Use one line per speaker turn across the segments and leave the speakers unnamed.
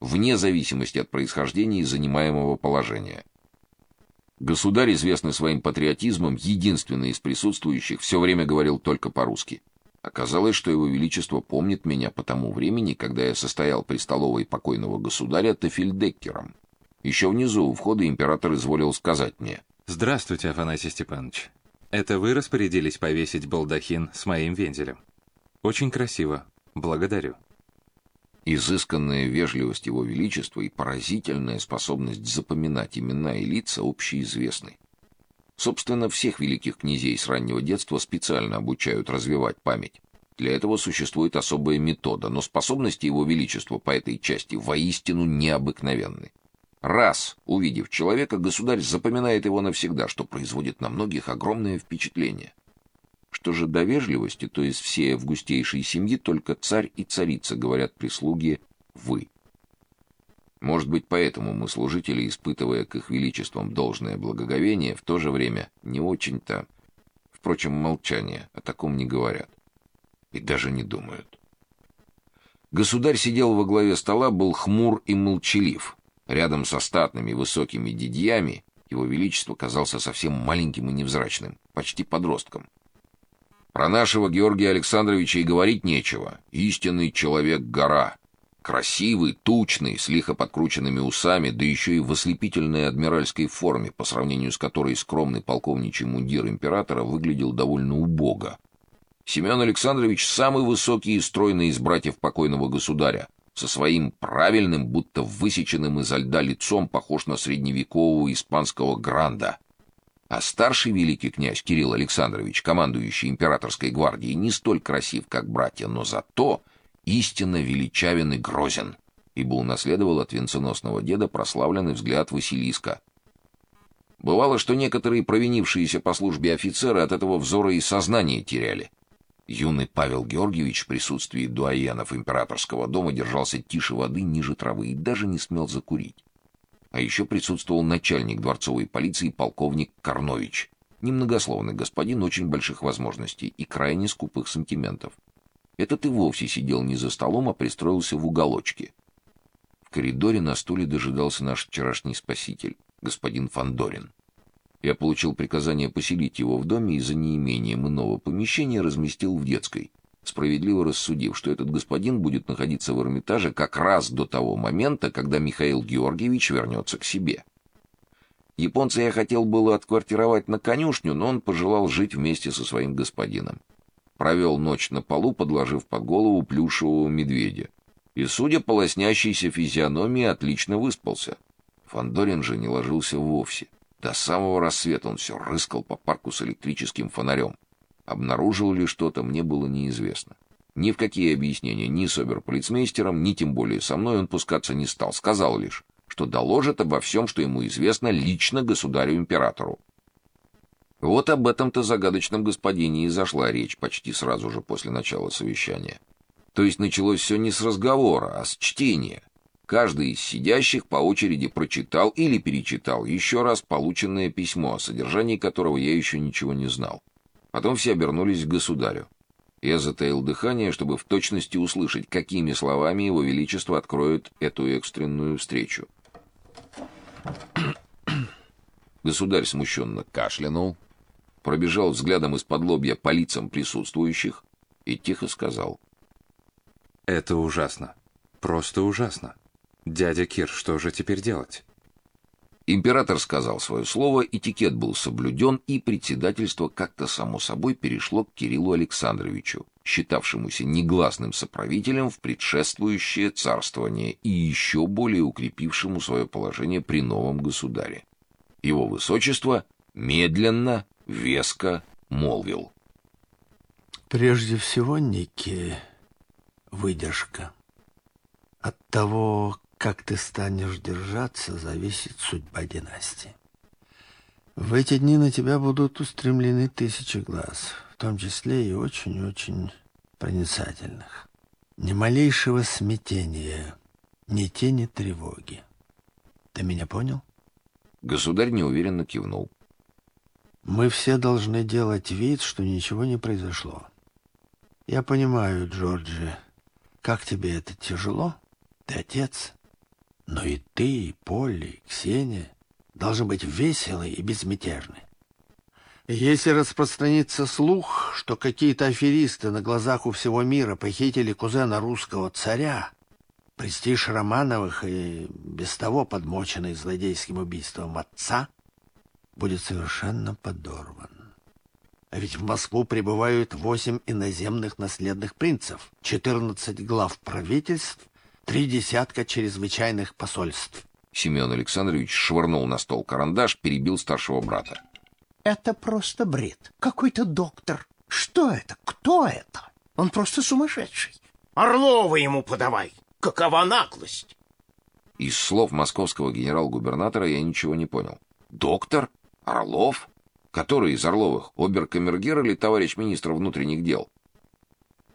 вне зависимости от происхождения и занимаемого положения. Государь, известный своим патриотизмом, единственный из присутствующих, все время говорил только по-русски. Оказалось, что его величество помнит меня по тому времени, когда я состоял при столовой покойного государя Тафельдеккером. Еще внизу у входа император изволил сказать мне:
"Здравствуйте, Афанасий Степанович. Это вы распорядились повесить балдахин с моим вензелем. Очень красиво. Благодарю".
Изысканная вежливость его величества и поразительная способность запоминать имена и лица общеизвестны. Собственно, всех великих князей с раннего детства специально обучают развивать память. Для этого существует особая метода, но способности его величества по этой части воистину необыкновенны. Раз увидев человека, государь запоминает его навсегда, что производит на многих огромное впечатление. Что же до вежливости, то из всей августейшей семьи только царь и царица говорят прислуге «вы». Может быть, поэтому мы, служители, испытывая к их величествам должное благоговение, в то же время не очень-то... Впрочем, молчание о таком не говорят. И даже не думают. Государь сидел во главе стола, был хмур и молчалив. Рядом со статными высокими дядьями его величество казался совсем маленьким и невзрачным, почти подростком. Про нашего Георгия Александровича и говорить нечего. Истинный человек-гора. Красивый, тучный, с лихо подкрученными усами, да еще и в ослепительной адмиральской форме, по сравнению с которой скромный полковничий мундир императора выглядел довольно убого. Семен Александрович самый высокий и стройный из братьев покойного государя, со своим правильным, будто высеченным изо льда лицом, похож на средневекового испанского гранда. А старший великий князь Кирилл Александрович, командующий императорской гвардией, не столь красив, как братья, но зато истинно величавен и грозен, ибо унаследовал от венценосного деда прославленный взгляд Василиска. Бывало, что некоторые провинившиеся по службе офицеры от этого взора и сознание теряли. Юный Павел Георгиевич в присутствии дуаенов императорского дома держался тише воды, ниже травы и даже не смел закурить. А еще присутствовал начальник дворцовой полиции полковник Карнович, немногословный господин очень больших возможностей и крайне скупых сантиментов. Этот и вовсе сидел не за столом, а пристроился в уголочке. В коридоре на стуле дожидался наш вчерашний спаситель, господин Фандорин. Я получил приказание поселить его в доме и за неимением иного помещения разместил в детской справедливо рассудив, что этот господин будет находиться в Эрмитаже как раз до того момента, когда Михаил Георгиевич вернется к себе. Японца я хотел было отквартировать на конюшню, но он пожелал жить вместе со своим господином. Провел ночь на полу, подложив под голову плюшевого медведя. И, судя по лоснящейся физиономии, отлично выспался. Фандорин же не ложился вовсе. До самого рассвета он все рыскал по парку с электрическим фонарем. Обнаружил ли что-то, мне было неизвестно. Ни в какие объяснения ни с оберполицмейстером, ни тем более со мной он пускаться не стал. Сказал лишь, что доложит обо всем, что ему известно лично государю-императору. Вот об этом-то загадочном господине и зашла речь почти сразу же после начала совещания. То есть началось все не с разговора, а с чтения. Каждый из сидящих по очереди прочитал или перечитал еще раз полученное письмо, о содержании которого я еще ничего не знал. Потом все обернулись к государю. Я затаил дыхание, чтобы в точности услышать, какими словами его величество откроет эту экстренную встречу. Государь смущенно кашлянул, пробежал взглядом из-под лобья по лицам присутствующих и тихо сказал:
"Это ужасно. Просто ужасно. Дядя Кир, что же теперь делать?"
Император сказал свое слово, этикет был соблюден, и председательство как-то само собой перешло к Кириллу Александровичу, считавшемуся негласным соправителем в предшествующее царствование и еще более укрепившему свое положение при новом государе. Его высочество медленно, веско молвил:
Прежде всего, Ники, выдержка. От того, как ты станешь держаться, зависит судьба династии. В эти дни на тебя будут устремлены тысячи глаз, в том числе и очень-очень проницательных. Ни малейшего смятения, ни тени тревоги. Ты меня понял?
Государь неуверенно кивнул.
Мы все должны делать вид, что ничего не произошло. Я понимаю, Джорджи, как тебе это тяжело? Ты отец, Но и ты, и Полли, Ксения должны быть веселы и безмятежны. Если распространится слух, что какие-то аферисты на глазах у всего мира похитили кузена русского царя, престиж Романовых и без того подмоченный злодейским убийством отца будет совершенно подорван. А ведь в Москву прибывают восемь иноземных наследных принцев, четырнадцать глав правительств, три десятка чрезвычайных посольств.
Семен Александрович швырнул на стол карандаш, перебил старшего брата.
Это просто бред. Какой-то доктор. Что это? Кто это? Он просто сумасшедший. Орлова ему подавай. Какова наглость?
Из слов московского генерал-губернатора я ничего не понял. Доктор? Орлов? Который из Орловых? Обер-камергер или товарищ министр внутренних дел?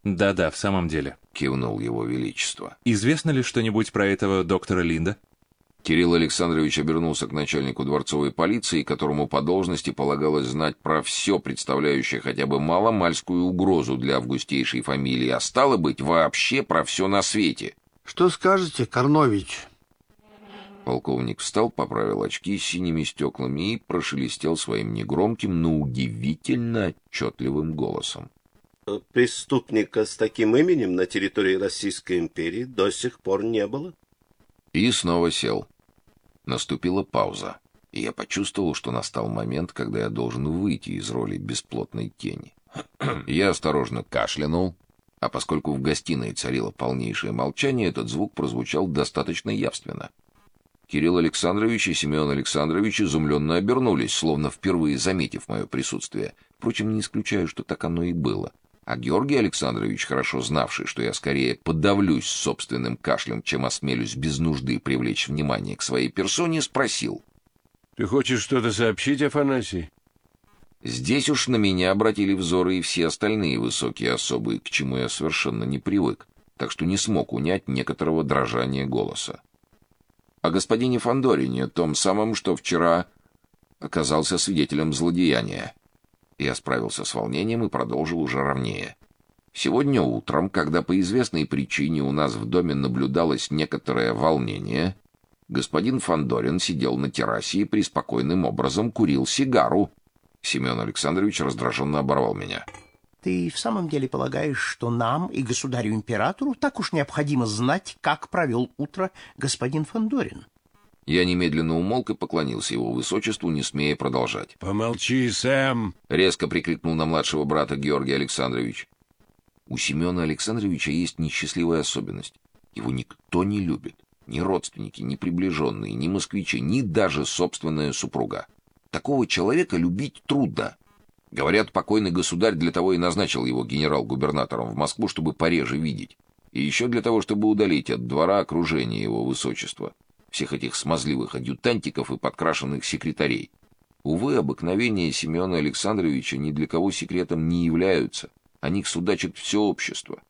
Да-да, в самом деле.
Кивнул его величество.
Известно ли что-нибудь про этого доктора Линда?
Кирилл Александрович обернулся к начальнику дворцовой полиции, которому по должности полагалось знать про все, представляющее хотя бы маломальскую угрозу для августейшей фамилии, а стало быть, вообще про все на свете.
Что скажете, Корнович?
Полковник встал, поправил очки с синими стеклами и прошелестел своим негромким, но удивительно отчетливым голосом.
Преступника с таким именем на территории Российской империи до сих пор не было.
И снова сел. Наступила пауза, и я почувствовал, что настал момент, когда я должен выйти из роли бесплотной тени. я осторожно кашлянул, а поскольку в гостиной царило полнейшее молчание, этот звук прозвучал достаточно явственно. Кирилл Александрович и Семен Александрович изумленно обернулись, словно впервые заметив мое присутствие. Впрочем, не исключаю, что так оно и было. А Георгий Александрович, хорошо знавший, что я скорее подавлюсь собственным кашлем, чем осмелюсь без нужды привлечь внимание к своей персоне, спросил.
— Ты хочешь что-то сообщить, Афанасий?
Здесь уж на меня обратили взоры и все остальные высокие особы, к чему я совершенно не привык, так что не смог унять некоторого дрожания голоса. О господине Фандорине, том самом, что вчера оказался свидетелем злодеяния. Я справился с волнением и продолжил уже ровнее. Сегодня утром, когда по известной причине у нас в доме наблюдалось некоторое волнение, господин Фандорин сидел на террасе и преспокойным образом курил сигару. Семен Александрович раздраженно оборвал меня.
Ты в самом деле полагаешь, что нам и государю-императору так уж необходимо знать, как провел утро господин Фандорин?
Я немедленно умолк и поклонился его высочеству, не смея продолжать.
«Помолчи, Сэм!»
— резко прикрикнул на младшего брата Георгий Александрович. У Семена Александровича есть несчастливая особенность. Его никто не любит. Ни родственники, ни приближенные, ни москвичи, ни даже собственная супруга. Такого человека любить трудно. Говорят, покойный государь для того и назначил его генерал-губернатором в Москву, чтобы пореже видеть. И еще для того, чтобы удалить от двора окружение его высочества всех этих смазливых адъютантиков и подкрашенных секретарей. Увы, обыкновения Семена Александровича ни для кого секретом не являются. О них судачит все общество.